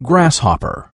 grasshopper.